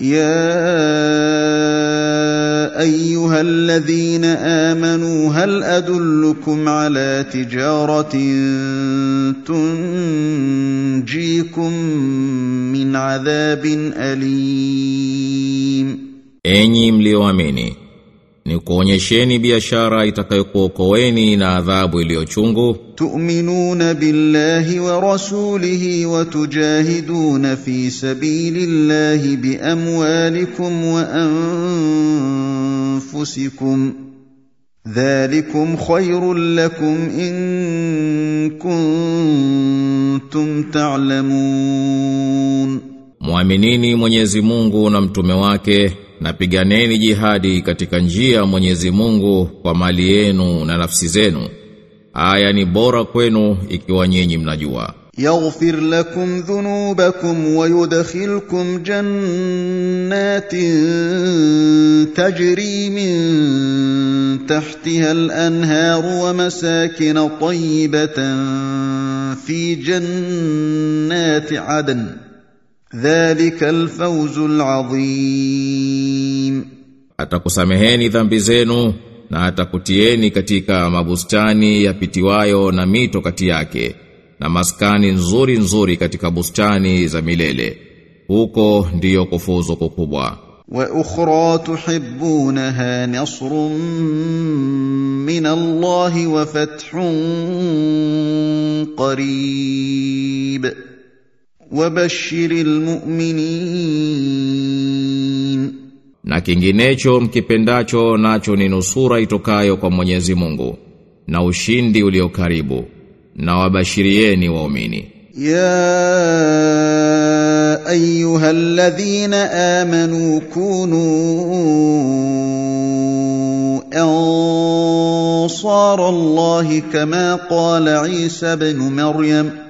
يا أيها الذين آمنوا هل أدلكم على تجارة تنجيكم من عذاب أليم؟ Enyi mlioamini, Nimekuonyesheni biashara itakayokuokoeni na adhabu iliyochungu. Tu'minuna billahi wa rasulihi wa tujahiduna fi sabilillahi biamwalikum wa anfusikum. Dhalikum khairul lakum in kuntum ta'lamun. Muaminini Mwenyezi Mungu na mtume wake na piganeni jihadi katika njia ya Mwenyezi Mungu kwa mali yenu na nafsi zenu. Aya ni bora kwenu ikiwa nyinyi mnajua. يغفر لكم ذنوبكم ويدخلكم جنات تجري من تحتها الانهار ومساكن طيبه في جنات عدن dhalika alfawzu alazim atakusameheni dhambi zenu na atakutieni katika mabustani yapitiwayo na mito kati yake na maskani nzuri nzuri katika bustani za milele. Huko ndiyo kufuzu kukubwa. Wa ukhra tuhibbunaha nasrun min Allah wa fathun qarib wabashir almu'minin, na kinginecho mkipendacho nacho ni nusura itokayo kwa Mwenyezi Mungu na ushindi uliokaribu na wabashirieni waumini. Ya ayyuhalladhina amanu kunu ansara Allahi kama kala Isa benu Maryam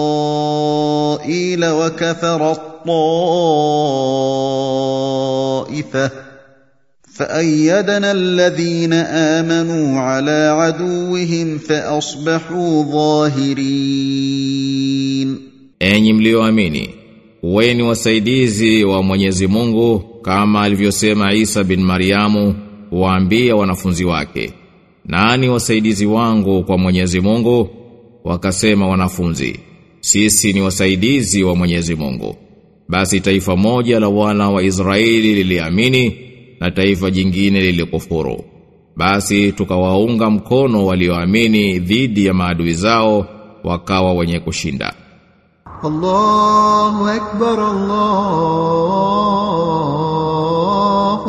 وكفرت طائفه فايدنا الذين امنوا على عدوهم فاصبحوا ظاهرين Enyi mlioamini, kuweni wasaidizi wa Mwenyezi Mungu kama alivyosema Isa bin Mariamu waambia wanafunzi wake. Nani wasaidizi wangu kwa Mwenyezi Mungu? Wakasema wanafunzi, sisi ni wasaidizi wa Mwenyezi Mungu. Basi taifa moja la wana wa Israeli liliamini na taifa jingine lilikufuru. Basi tukawaunga mkono walioamini dhidi ya maadui zao wakawa wenye kushinda. Allahu akbar Allahu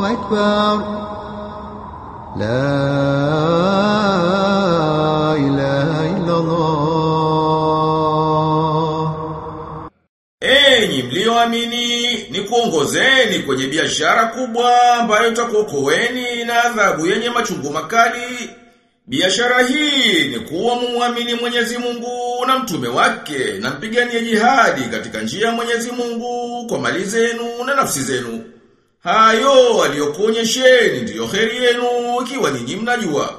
akbar La ni kuongozeni kwenye biashara kubwa ambayo itakuokoeni na adhabu yenye machungu makali. Biashara hii ni kuwa mumwamini Mwenyezi Mungu na mtume wake na mpiganie jihadi katika njia ya Mwenyezi Mungu kwa mali zenu na nafsi zenu. Hayo aliyokuonyesheni ndiyo heri yenu ikiwa nyinyi mnajua.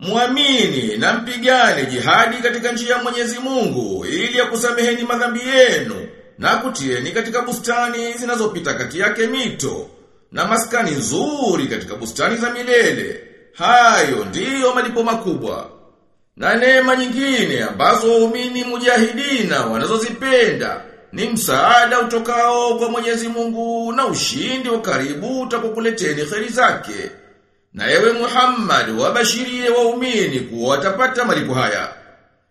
Muamini na mpigane jihadi katika njia ya Mwenyezi Mungu ili akusameheni madhambi yenu na kutieni katika bustani zinazopita kati yake mito na maskani nzuri katika bustani za milele. Hayo ndiyo malipo makubwa. Na neema nyingine ambazo waumini mujahidina wanazozipenda ni msaada utokao kwa Mwenyezi Mungu na ushindi wa karibu utakokuleteni kheri zake. Na ewe Muhammad wabashirie waumini kuwa watapata malipo haya.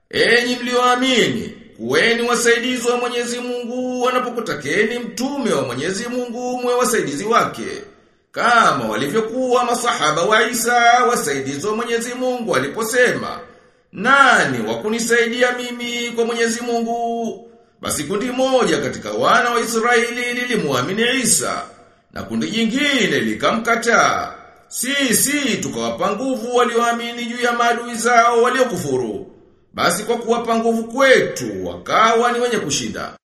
Enyi mlioamini, kuweni wasaidizi wa Mwenyezi Mungu wanapokutakeni mtume wa Mwenyezi Mungu mwe wasaidizi wake. Kama walivyokuwa masahaba wa Isa wasaidizi wa Mwenyezi Mungu waliposema, nani wakunisaidia mimi kwa Mwenyezi Mungu? Basi kundi moja katika wana wa Israeli lilimuamini Isa na kundi jingine likamkataa. Sisi tukawapa nguvu walioamini juu ya maadui zao waliokufuru. Basi kwa kuwapa nguvu kwetu wakawa ni wenye kushinda.